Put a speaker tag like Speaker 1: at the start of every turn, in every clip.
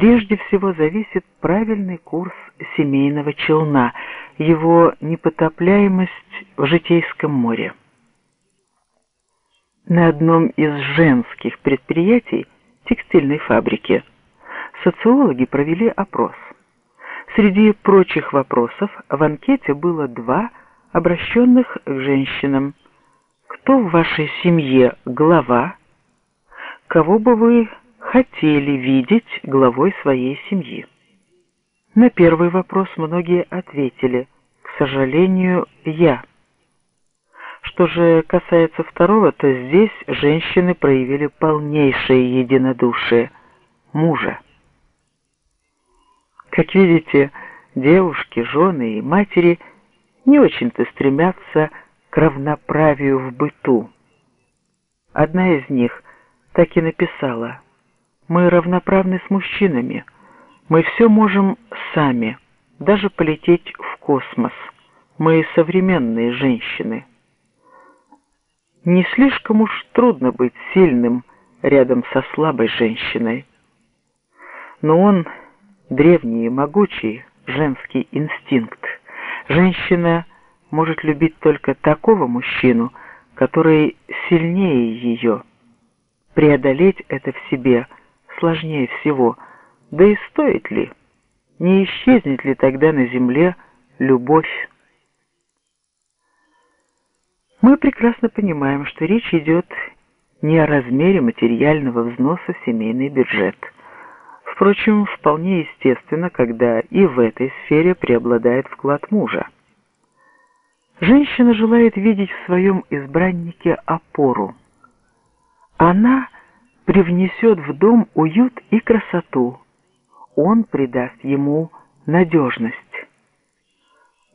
Speaker 1: прежде всего зависит правильный курс семейного челна, его непотопляемость в житейском море. На одном из женских предприятий текстильной фабрики социологи провели опрос. Среди прочих вопросов в анкете было два, обращенных к женщинам. Кто в вашей семье глава? Кого бы вы хотели видеть главой своей семьи? На первый вопрос многие ответили, к сожалению, я. Что же касается второго, то здесь женщины проявили полнейшее единодушие мужа. Как видите, девушки, жены и матери не очень-то стремятся к равноправию в быту. Одна из них так и написала «Мы равноправны с мужчинами, мы все можем сами, даже полететь в космос, мы современные женщины». Не слишком уж трудно быть сильным рядом со слабой женщиной. Но он древний и могучий женский инстинкт. Женщина может любить только такого мужчину, который сильнее ее. Преодолеть это в себе сложнее всего. Да и стоит ли? Не исчезнет ли тогда на земле любовь? Мы прекрасно понимаем, что речь идет не о размере материального взноса в семейный бюджет. Впрочем, вполне естественно, когда и в этой сфере преобладает вклад мужа. Женщина желает видеть в своем избраннике опору. Она привнесет в дом уют и красоту. Он придаст ему надежность.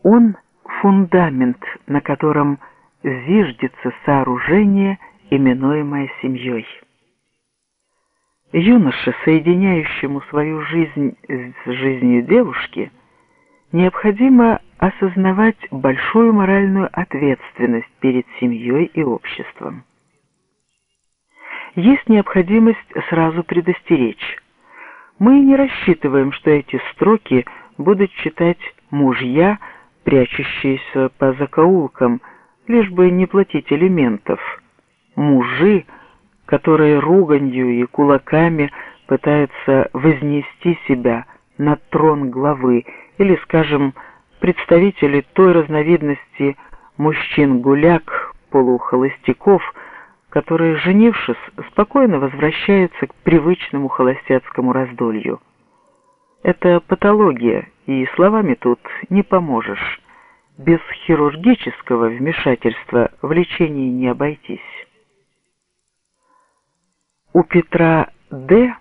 Speaker 1: Он – фундамент, на котором – зиждется сооружение, именуемое семьей. Юноше, соединяющему свою жизнь с жизнью девушки, необходимо осознавать большую моральную ответственность перед семьей и обществом. Есть необходимость сразу предостеречь. Мы не рассчитываем, что эти строки будут читать мужья, прячущиеся по закоулкам, лишь бы не платить элементов. Мужи, которые руганью и кулаками пытаются вознести себя на трон главы, или, скажем, представители той разновидности мужчин-гуляк, полухолостяков, которые, женившись, спокойно возвращаются к привычному холостяцкому раздолью. Это патология, и словами тут не поможешь без хирургического вмешательства в лечении не обойтись. У Петра Д.,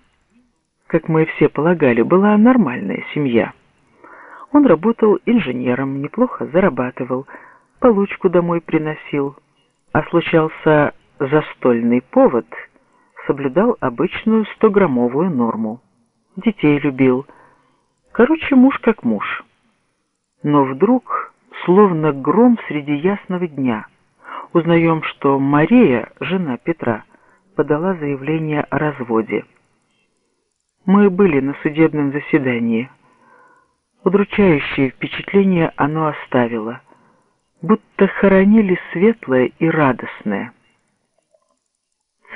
Speaker 1: как мы все полагали, была нормальная семья. Он работал инженером, неплохо зарабатывал, получку домой приносил, а случался застольный повод, соблюдал обычную стограммовую норму. Детей любил. Короче, муж как муж. Но вдруг словно гром среди ясного дня. Узнаем, что Мария, жена Петра, подала заявление о разводе. Мы были на судебном заседании. Удручающее впечатление оно оставило, будто хоронили светлое и радостное.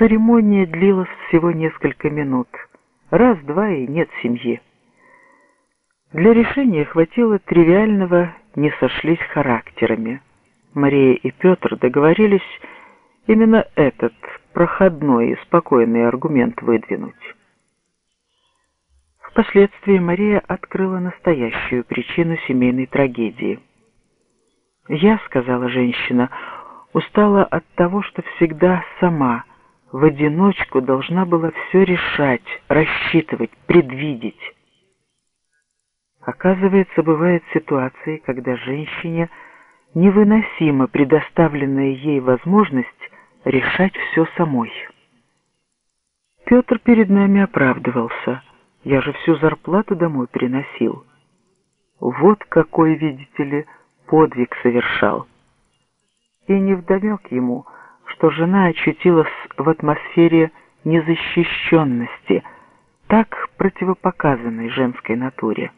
Speaker 1: Церемония длилась всего несколько минут. Раз-два и нет семьи. Для решения хватило тривиального «не сошлись характерами». Мария и Петр договорились именно этот проходной и спокойный аргумент выдвинуть. Впоследствии Мария открыла настоящую причину семейной трагедии. «Я, — сказала женщина, — устала от того, что всегда сама, в одиночку должна была все решать, рассчитывать, предвидеть». Оказывается, бывают ситуации, когда женщине невыносима предоставленная ей возможность решать все самой. Петр перед нами оправдывался. Я же всю зарплату домой приносил. Вот какой, видите ли, подвиг совершал. И невдомек ему, что жена очутилась в атмосфере незащищенности, так противопоказанной женской натуре.